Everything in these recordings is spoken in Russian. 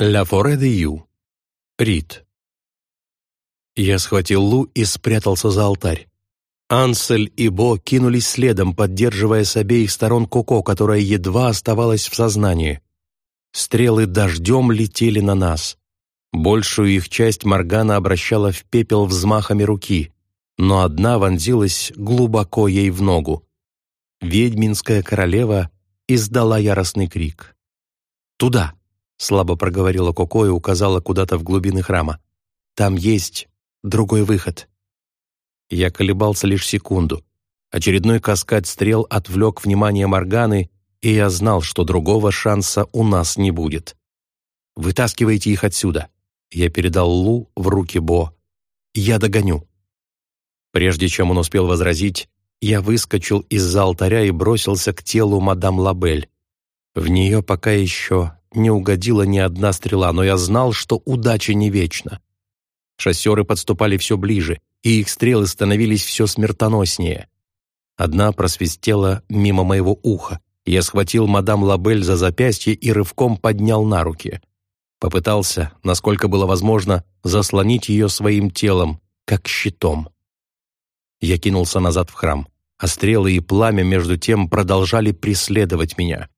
Ля Форе де Ю. Рид. Я схватил Лу и спрятался за алтарь. Ансель и Бо кинулись следом, поддерживая с обеих сторон Коко, которая едва оставалась в сознании. Стрелы дождем летели на нас. Большую их часть Моргана обращала в пепел взмахами руки, но одна вонзилась глубоко ей в ногу. Ведьминская королева издала яростный крик. «Туда!» — слабо проговорила Коко и указала куда-то в глубины храма. «Там есть другой выход». Я колебался лишь секунду. Очередной каскад стрел отвлек внимание Морганы, и я знал, что другого шанса у нас не будет. «Вытаскивайте их отсюда!» Я передал Лу в руки Бо. «Я догоню». Прежде чем он успел возразить, я выскочил из-за алтаря и бросился к телу мадам Лабель. В нее пока еще не угодила ни одна стрела, но я знал, что удача не вечна. Шоссеры подступали все ближе, и их стрелы становились все смертоноснее. Одна просвистела мимо моего уха. Я схватил мадам Лабель за запястье и рывком поднял на руки. Попытался, насколько было возможно, заслонить ее своим телом, как щитом. Я кинулся назад в храм, а стрелы и пламя между тем продолжали преследовать меня.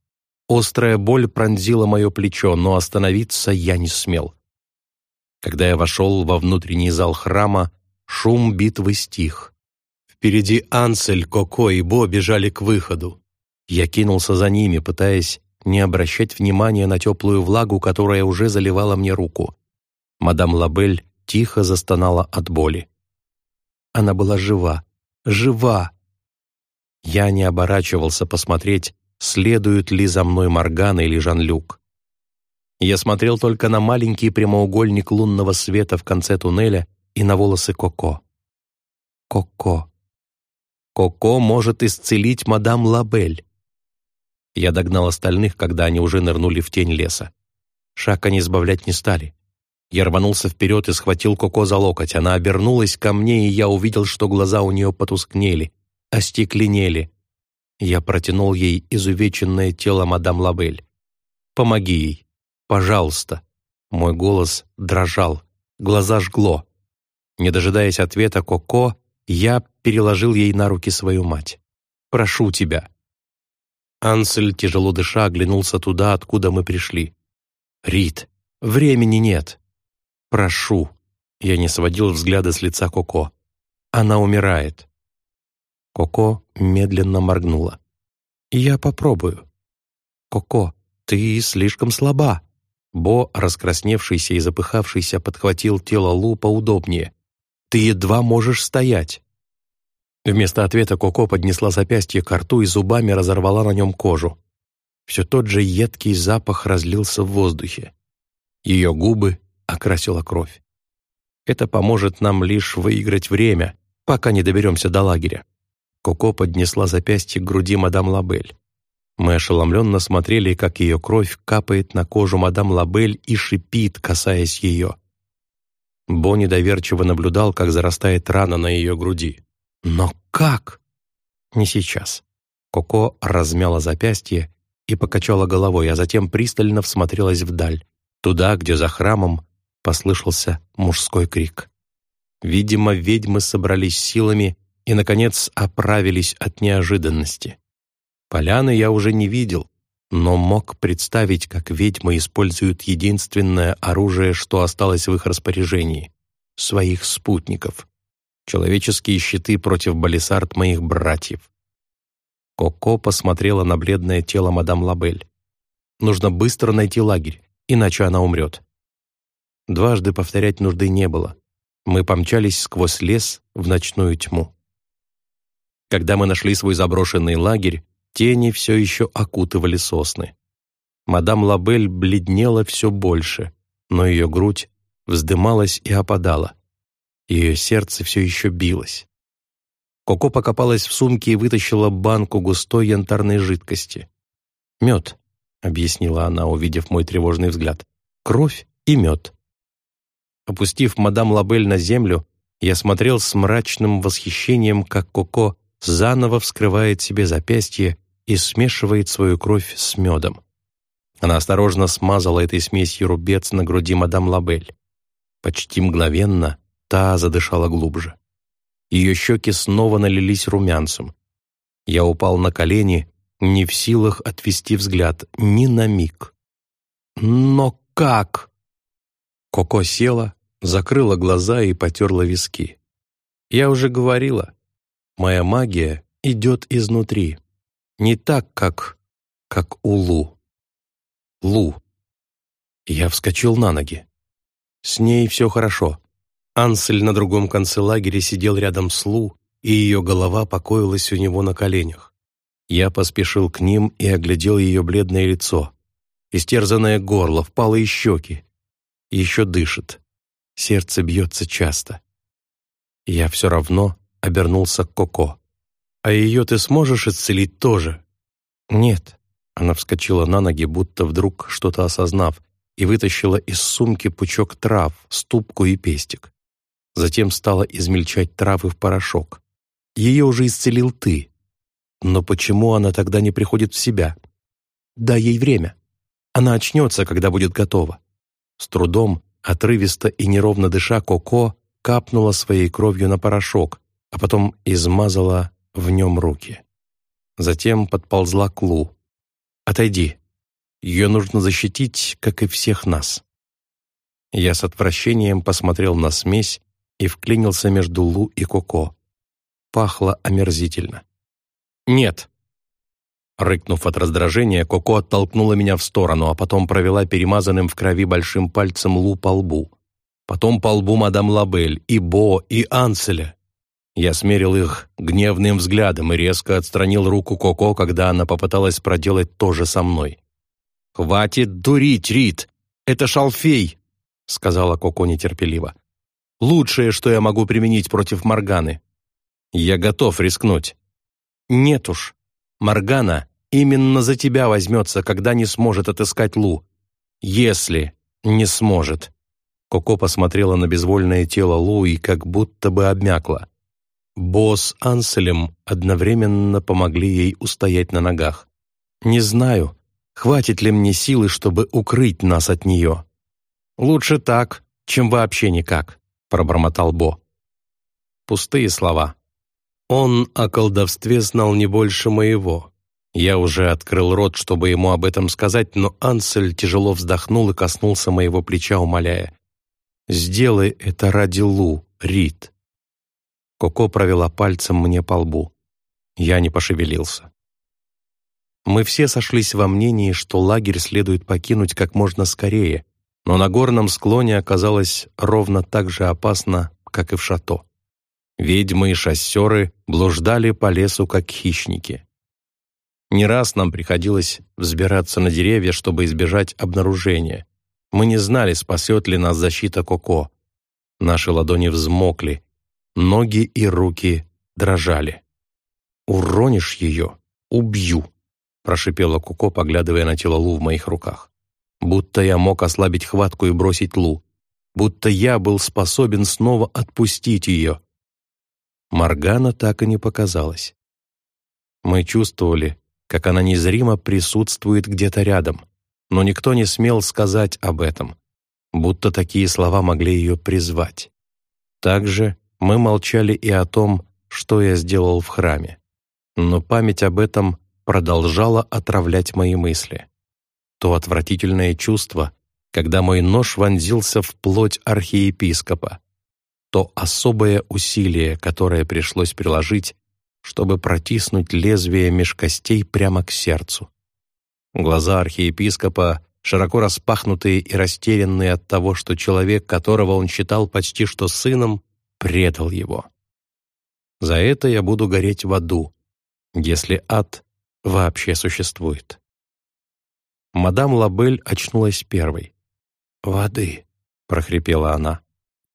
Острая боль пронзила мое плечо, но остановиться я не смел. Когда я вошел во внутренний зал храма, шум битвы стих. Впереди Ансель, Коко и Бо бежали к выходу. Я кинулся за ними, пытаясь не обращать внимания на теплую влагу, которая уже заливала мне руку. Мадам Лабель тихо застонала от боли. Она была жива, жива! Я не оборачивался посмотреть, следует ли за мной Моргана или Жан-Люк. Я смотрел только на маленький прямоугольник лунного света в конце туннеля и на волосы Коко. Коко. Коко может исцелить мадам Лабель. Я догнал остальных, когда они уже нырнули в тень леса. Шаг они сбавлять не стали. Я рванулся вперед и схватил Коко за локоть. Она обернулась ко мне, и я увидел, что глаза у нее потускнели, остекленели. Я протянул ей изувеченное тело мадам Лабель. «Помоги ей, пожалуйста». Мой голос дрожал, глаза жгло. Не дожидаясь ответа Коко, я переложил ей на руки свою мать. «Прошу тебя». Ансель, тяжело дыша, оглянулся туда, откуда мы пришли. «Рит, времени нет». «Прошу». Я не сводил взгляда с лица Коко. «Она умирает». Коко медленно моргнула. «Я попробую». «Коко, ты слишком слаба». Бо, раскрасневшийся и запыхавшийся, подхватил тело Лу поудобнее. «Ты едва можешь стоять». Вместо ответа Коко поднесла запястье к рту и зубами разорвала на нем кожу. Все тот же едкий запах разлился в воздухе. Ее губы окрасила кровь. Это поможет нам лишь выиграть время, пока не доберемся до лагеря. Коко поднесла запястье к груди мадам Лабель. Мы ошеломленно смотрели, как ее кровь капает на кожу мадам Лабель и шипит, касаясь ее. Бо недоверчиво наблюдал, как зарастает рана на ее груди. «Но как?» «Не сейчас». Коко размяла запястье и покачала головой, а затем пристально всмотрелась вдаль, туда, где за храмом послышался мужской крик. Видимо, ведьмы собрались силами и, наконец, оправились от неожиданности. Поляны я уже не видел, но мог представить, как ведьмы используют единственное оружие, что осталось в их распоряжении — своих спутников. Человеческие щиты против балисард моих братьев. Коко посмотрела на бледное тело мадам Лабель. Нужно быстро найти лагерь, иначе она умрет. Дважды повторять нужды не было. Мы помчались сквозь лес в ночную тьму. Когда мы нашли свой заброшенный лагерь, тени все еще окутывали сосны. Мадам Лабель бледнела все больше, но ее грудь вздымалась и опадала. Ее сердце все еще билось. Коко покопалась в сумке и вытащила банку густой янтарной жидкости. «Мед», — объяснила она, увидев мой тревожный взгляд. «Кровь и мед». Опустив мадам Лабель на землю, я смотрел с мрачным восхищением, как Коко заново вскрывает себе запястье и смешивает свою кровь с медом. Она осторожно смазала этой смесью рубец на груди мадам Лабель. Почти мгновенно та задышала глубже. Ее щеки снова налились румянцем. Я упал на колени, не в силах отвести взгляд ни на миг. «Но как?» Коко села, закрыла глаза и потерла виски. «Я уже говорила, моя магия идет изнутри, не так, как... как у Лу». Лу. Я вскочил на ноги. С ней все хорошо. Ансель на другом конце лагеря сидел рядом с Лу, и ее голова покоилась у него на коленях. Я поспешил к ним и оглядел ее бледное лицо. Истерзанное горло, впалые щеки. Еще дышит. Сердце бьется часто. Я все равно обернулся Коко. «А ее ты сможешь исцелить тоже?» «Нет», она вскочила на ноги, будто вдруг что-то осознав, и вытащила из сумки пучок трав, ступку и пестик. Затем стала измельчать травы в порошок. Ее уже исцелил ты. Но почему она тогда не приходит в себя? Дай ей время. Она очнется, когда будет готова. С трудом, отрывисто и неровно дыша, Коко капнула своей кровью на порошок, а потом измазала в нем руки. Затем подползла к Лу, Отойди. Ее нужно защитить, как и всех нас». Я с отвращением посмотрел на смесь и вклинился между Лу и Коко. Пахло омерзительно. «Нет!» Рыкнув от раздражения, Коко оттолкнула меня в сторону, а потом провела перемазанным в крови большим пальцем Лу по лбу. Потом по лбу мадам Лабель, и Бо, и Анселя. Я смерил их гневным взглядом и резко отстранил руку Коко, когда она попыталась проделать то же со мной. «Хватит дурить, Рит! Это шалфей!» — сказала Коко нетерпеливо. «Лучшее, что я могу применить против Морганы. Я готов рискнуть». «Нет уж. Моргана именно за тебя возьмется, когда не сможет отыскать Лу. Если не сможет». Коко посмотрела на безвольное тело Лу и как будто бы обмякла. Бо с Анселем одновременно помогли ей устоять на ногах. «Не знаю, хватит ли мне силы, чтобы укрыть нас от нее». «Лучше так, чем вообще никак», — пробормотал Бо. Пустые слова. Он о колдовстве знал не больше моего. Я уже открыл рот, чтобы ему об этом сказать, но Ансель тяжело вздохнул и коснулся моего плеча, умоляя. «Сделай это ради Лу, Рит». Коко провела пальцем мне по лбу. Я не пошевелился. Мы все сошлись во мнении, что лагерь следует покинуть как можно скорее, но на горном склоне оказалось ровно так же опасно, как и в шато. Ведьмы и шоссеры блуждали по лесу, как хищники. Не раз нам приходилось взбираться на деревья, чтобы избежать обнаружения. Мы не знали, спасет ли нас защита Коко. Наши ладони взмокли, Ноги и руки дрожали. «Уронишь ее — убью», — прошипела Куко, поглядывая на тело Лу в моих руках. «Будто я мог ослабить хватку и бросить Лу. Будто я был способен снова отпустить ее». Маргана так и не показалась. Мы чувствовали, как она незримо присутствует где-то рядом, но никто не смел сказать об этом, будто такие слова могли ее призвать. Также мы молчали и о том, что я сделал в храме. Но память об этом продолжала отравлять мои мысли. То отвратительное чувство, когда мой нож вонзился в плоть архиепископа, то особое усилие, которое пришлось приложить, чтобы протиснуть лезвие меж костей прямо к сердцу. Глаза архиепископа, широко распахнутые и растерянные от того, что человек, которого он считал почти что сыном, предал его. За это я буду гореть в аду, если ад вообще существует. Мадам Лабель очнулась первой. «Воды», — прохрипела она.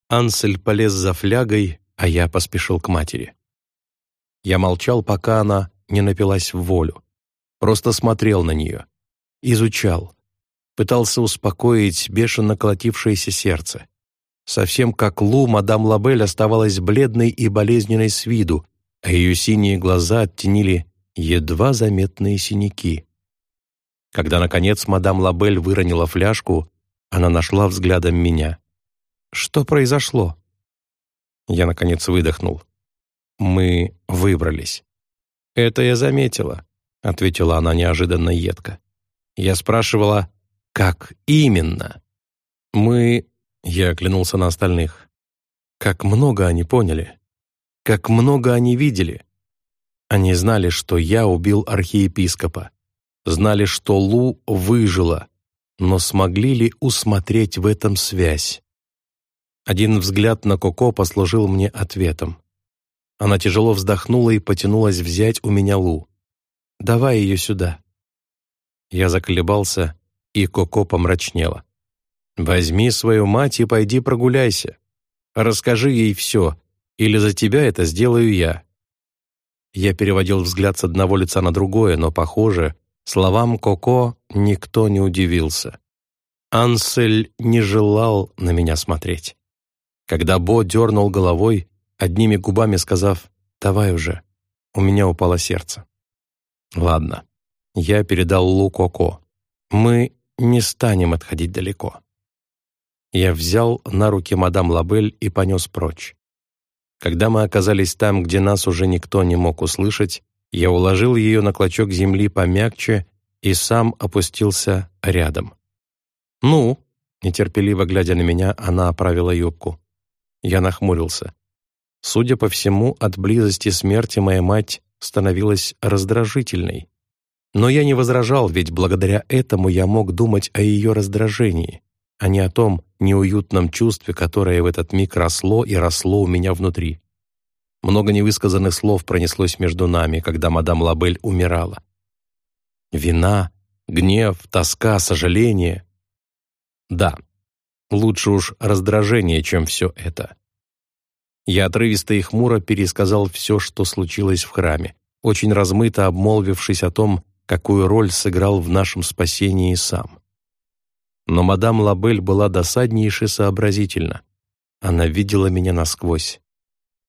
Ансель полез за флягой, а я поспешил к матери. Я молчал, пока она не напилась в волю. Просто смотрел на нее. Изучал. Пытался успокоить бешено колотившееся сердце. Совсем как Лу, мадам Лабель оставалась бледной и болезненной с виду, а ее синие глаза оттенили едва заметные синяки. Когда, наконец, мадам Лабель выронила фляжку, она нашла взглядом меня. «Что произошло?» Я, наконец, выдохнул. «Мы выбрались». «Это я заметила», — ответила она неожиданно едко. Я спрашивала, «Как именно?» «Мы...» — я оглянулся на остальных. «Как много они поняли. Как много они видели. Они знали, что я убил архиепископа знали, что Лу выжила, но смогли ли усмотреть в этом связь? Один взгляд на Коко послужил мне ответом. Она тяжело вздохнула и потянулась взять у меня Лу. «Давай ее сюда». Я заколебался, и Коко помрачнела. «Возьми свою мать и пойди прогуляйся. Расскажи ей все, или за тебя это сделаю я». Я переводил взгляд с одного лица на другое, но, похоже, Словам Коко никто не удивился. Ансель не желал на меня смотреть. Когда Бо дернул головой, одними губами сказав «давай уже», у меня упало сердце. Ладно, я передал Лу Коко. Мы не станем отходить далеко. Я взял на руки мадам Лабель и понес прочь. Когда мы оказались там, где нас уже никто не мог услышать, я уложил ее на клочок земли помягче и сам опустился рядом. «Ну?» — нетерпеливо глядя на меня, она оправила юбку. Я нахмурился. Судя по всему, от близости смерти моя мать становилась раздражительной. Но я не возражал, ведь благодаря этому я мог думать о ее раздражении, а не о том неуютном чувстве, которое в этот миг росло и росло у меня внутри. Много невысказанных слов пронеслось между нами, когда мадам Лабель умирала. Вина, гнев, тоска, сожаление. Да, лучше уж раздражение, чем все это. Я отрывисто и хмуро пересказал все, что случилось в храме, очень размыто обмолвившись о том, какую роль сыграл в нашем спасении сам. Но мадам Лабель была досаднейше сообразительна. Она видела меня насквозь.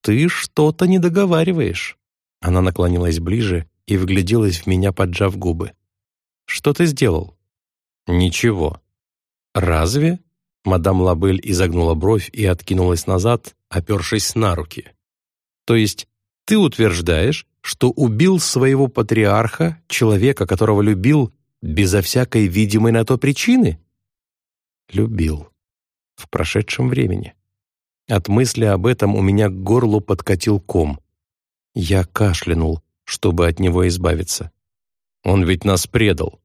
«Ты что-то не договариваешь». Она наклонилась ближе и вгляделась в меня, поджав губы. «Что ты сделал?» «Ничего». «Разве?» Мадам Лабель изогнула бровь и откинулась назад, опершись на руки. «То есть ты утверждаешь, что убил своего патриарха, человека, которого любил, безо всякой видимой на то причины?» «Любил. В прошедшем времени. От мысли об этом у меня к горлу подкатил ком. Я кашлянул, чтобы от него избавиться. Он ведь нас предал.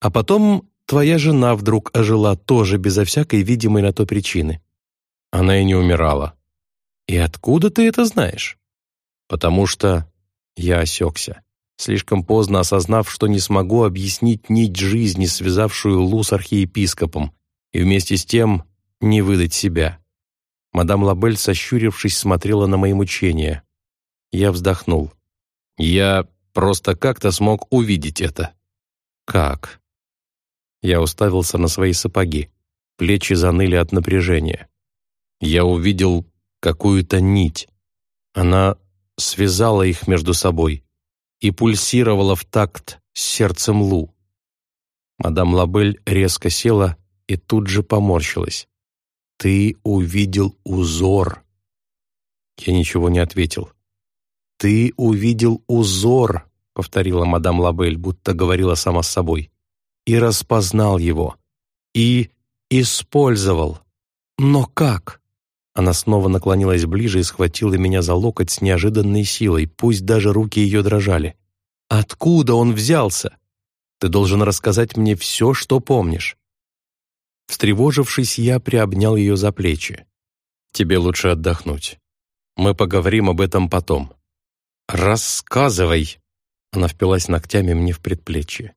А потом твоя жена вдруг ожила тоже безо всякой видимой на то причины. Она и не умирала. И откуда ты это знаешь? Потому что я осекся, слишком поздно осознав, что не смогу объяснить нить жизни, связавшую Лу с архиепископом, и вместе с тем не выдать себя. Мадам Лабель, сощурившись, смотрела на мои мучения. Я вздохнул. Я просто как-то смог увидеть это. Как? Я уставился на свои сапоги. Плечи заныли от напряжения. Я увидел какую-то нить. Она связала их между собой и пульсировала в такт с сердцем Лу. Мадам Лабель резко села и тут же поморщилась. «Ты увидел узор». Я ничего не ответил. «Ты увидел узор», — повторила мадам Лабель, будто говорила сама с собой, «и распознал его, и использовал. Но как?» Она снова наклонилась ближе и схватила меня за локоть с неожиданной силой, пусть даже руки ее дрожали. «Откуда он взялся? Ты должен рассказать мне все, что помнишь». Встревожившись, я приобнял ее за плечи. «Тебе лучше отдохнуть. Мы поговорим об этом потом». «Рассказывай!» Она впилась ногтями мне в предплечье.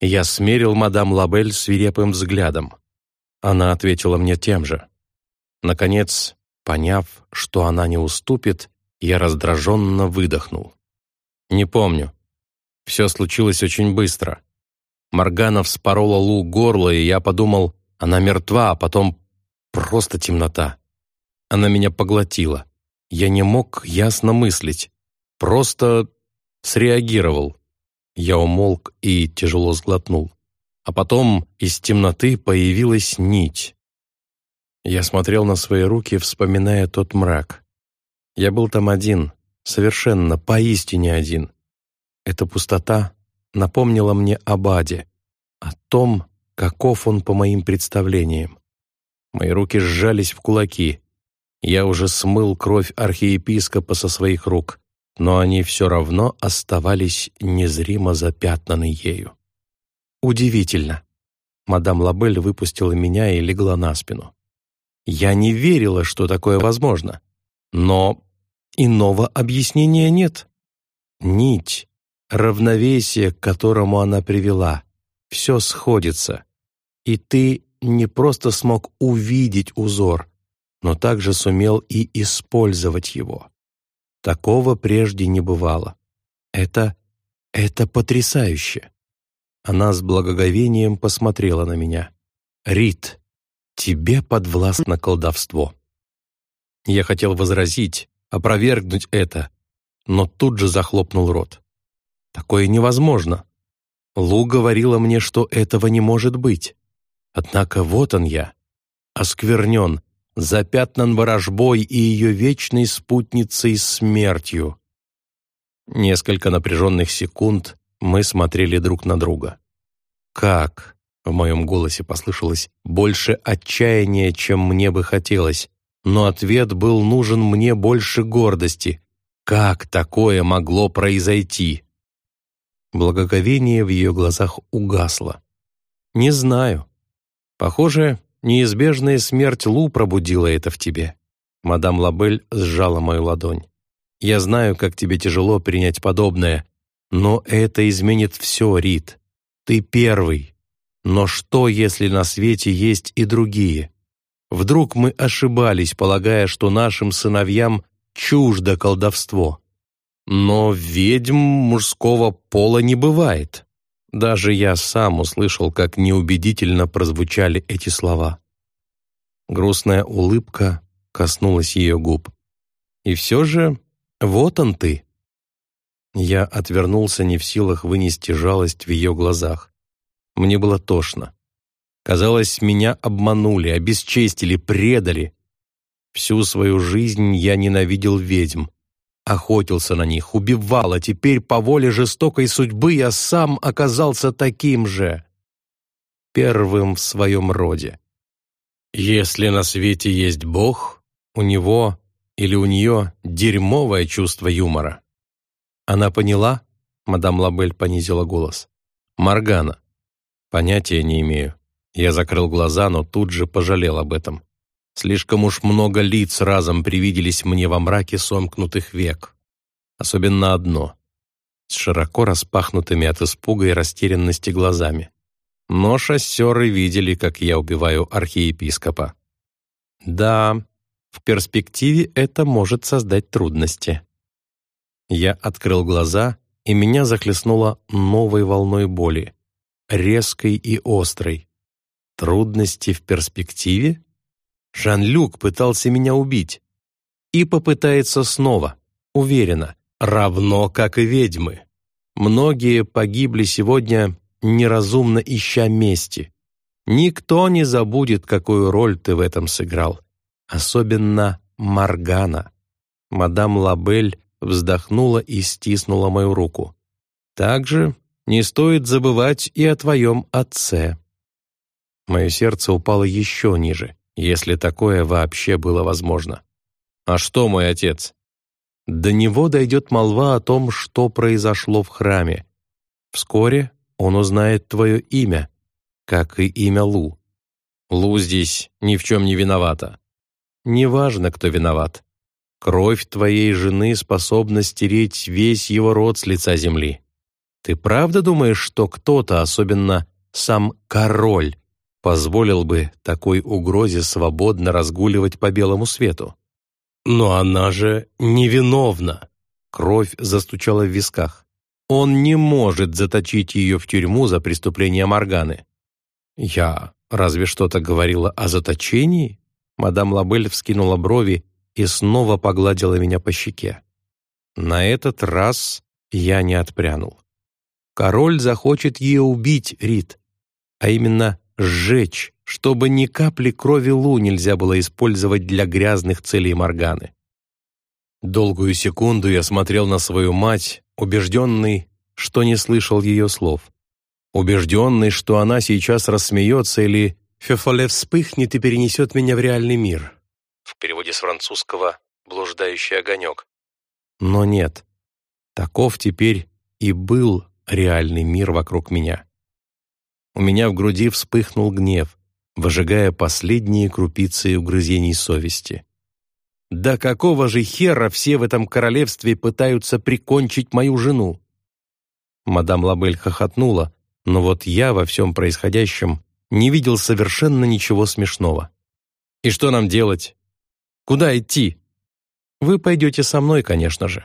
Я смерил мадам Лабель свирепым взглядом. Она ответила мне тем же. Наконец, поняв, что она не уступит, я раздраженно выдохнул. «Не помню. Все случилось очень быстро. Моргана вспорола Лу горло, и я подумал, она мертва, а потом просто темнота. Она меня поглотила. Я не мог ясно мыслить. Просто среагировал. Я умолк и тяжело сглотнул. А потом из темноты появилась нить. Я смотрел на свои руки, вспоминая тот мрак. Я был там один, совершенно, поистине один. Эта пустота напомнила мне об Аде, о том, каков он по моим представлениям. Мои руки сжались в кулаки. Я уже смыл кровь архиепископа со своих рук, но они все равно оставались незримо запятнаны ею. Удивительно. Мадам Лабель выпустила меня и легла на спину. Я не верила, что такое возможно. Но иного объяснения нет. Нить, равновесие, к которому она привела, все сходится. И ты не просто смог увидеть узор, но также сумел и использовать его. Такого прежде не бывало. Это... это потрясающе. Она с благоговением посмотрела на меня. «Рит, тебе подвластно колдовство». Я хотел возразить, опровергнуть это, но тут же захлопнул рот. Такое невозможно. Лу говорила мне, что этого не может быть. Однако вот он я, осквернен, запятнан ворожбой и ее вечной спутницей смертью. Несколько напряженных секунд мы смотрели друг на друга. «Как?» — в моем голосе послышалось больше отчаяния, чем мне бы хотелось, но ответ был нужен мне больше гордости. Как такое могло произойти? Благоговение в ее глазах угасло. «Не знаю. Похоже, неизбежная смерть Лу пробудила это в тебе». Мадам Лабель сжала мою ладонь. «Я знаю, как тебе тяжело принять подобное, но это изменит все, Рит. Ты первый. Но что, если на свете есть и другие? Вдруг мы ошибались, полагая, что нашим сыновьям чуждо колдовство? Но ведьм мужского пола не бывает. Даже я сам услышал, как неубедительно прозвучали эти слова. Грустная улыбка коснулась ее губ. «И все же, вот он ты». Я отвернулся не в силах вынести жалость в ее глазах. Мне было тошно. Казалось, меня обманули, обесчестили, предали. Всю свою жизнь я ненавидел ведьм, охотился на них, убивал, а теперь по воле жестокой судьбы я сам оказался таким же, первым в своем роде. Если на свете есть Бог, у него или у нее дерьмовое чувство юмора. Она поняла? Мадам Лабель понизила голос. Маргана. Понятия не имею. Я закрыл глаза, но тут же пожалел об этом. Слишком уж много лиц разом привиделись мне во мраке сомкнутых век. Особенно одно — с широко распахнутыми от испуга и растерянности глазами. Но шоссеры видели, как я убиваю архиепископа. Да, в перспективе это может создать трудности. Я открыл глаза, и меня захлестнуло новой волной боли, резкой и острой. Трудности в перспективе? Жан-Люк пытался меня убить. И попытается снова, уверенно, равно как и ведьмы. Многие погибли сегодня, неразумно ища мести. Никто не забудет, какую роль ты в этом сыграл. Особенно Маргана. Мадам Лабель вздохнула и стиснула мою руку. Также не стоит забывать и о твоем отце. Мое сердце упало еще ниже если такое вообще было возможно. А что мой отец? До него дойдет молва о том, что произошло в храме. Вскоре он узнает твое имя, как и имя Лу. Лу здесь ни в чем не виновата. Неважно, кто виноват. Кровь твоей жены способна стереть весь его род с лица земли. Ты правда думаешь, что кто-то, особенно сам король, позволил бы такой угрозе свободно разгуливать по белому свету. Но она же невиновна. Кровь застучала в висках. Он не может заточить ее в тюрьму за преступление Морганы. Я разве что-то говорила о заточении? Мадам Лабель вскинула брови и снова погладила меня по щеке. На этот раз я не отпрянул. Король захочет ее убить, Рит, а именно сжечь, чтобы ни капли крови Лу нельзя было использовать для грязных целей Морганы. Долгую секунду я смотрел на свою мать, убежденный, что не слышал ее слов. Убежденный, что она сейчас рассмеется или «Фефоле вспыхнет и перенесет меня в реальный мир». В переводе с французского «блуждающий огонек». Но нет, таков теперь и был реальный мир вокруг меня. У меня в груди вспыхнул гнев, выжигая последние крупицы угрызений совести. Да какого же хера все в этом королевстве пытаются прикончить мою жену? Мадам Лабель хохотнула, но вот я во всем происходящем не видел совершенно ничего смешного. «И что нам делать? Куда идти?» «Вы пойдете со мной, конечно же».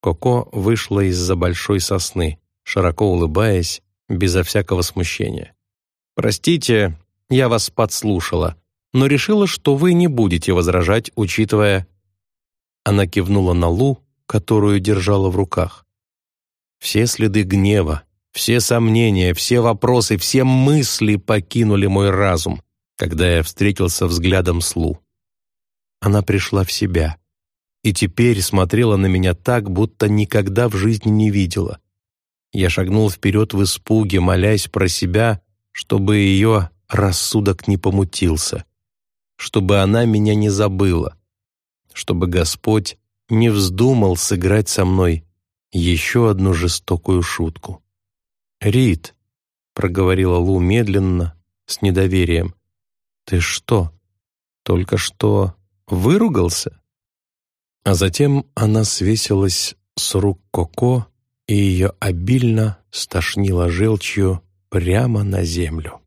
Коко вышла из-за большой сосны, широко улыбаясь, безо всякого смущения. «Простите, я вас подслушала, но решила, что вы не будете возражать, учитывая...» Она кивнула на Лу, которую держала в руках. Все следы гнева, все сомнения, все вопросы, все мысли покинули мой разум, когда я встретился взглядом с Лу. Она пришла в себя и теперь смотрела на меня так, будто никогда в жизни не видела. Я шагнул вперед в испуге, молясь про себя, чтобы ее рассудок не помутился, чтобы она меня не забыла, чтобы Господь не вздумал сыграть со мной еще одну жестокую шутку. «Рит», — проговорила Лу медленно, с недоверием, «ты что, только что выругался?» А затем она свесилась с рук Коко, и ее обильно стошнило желчью прямо на землю.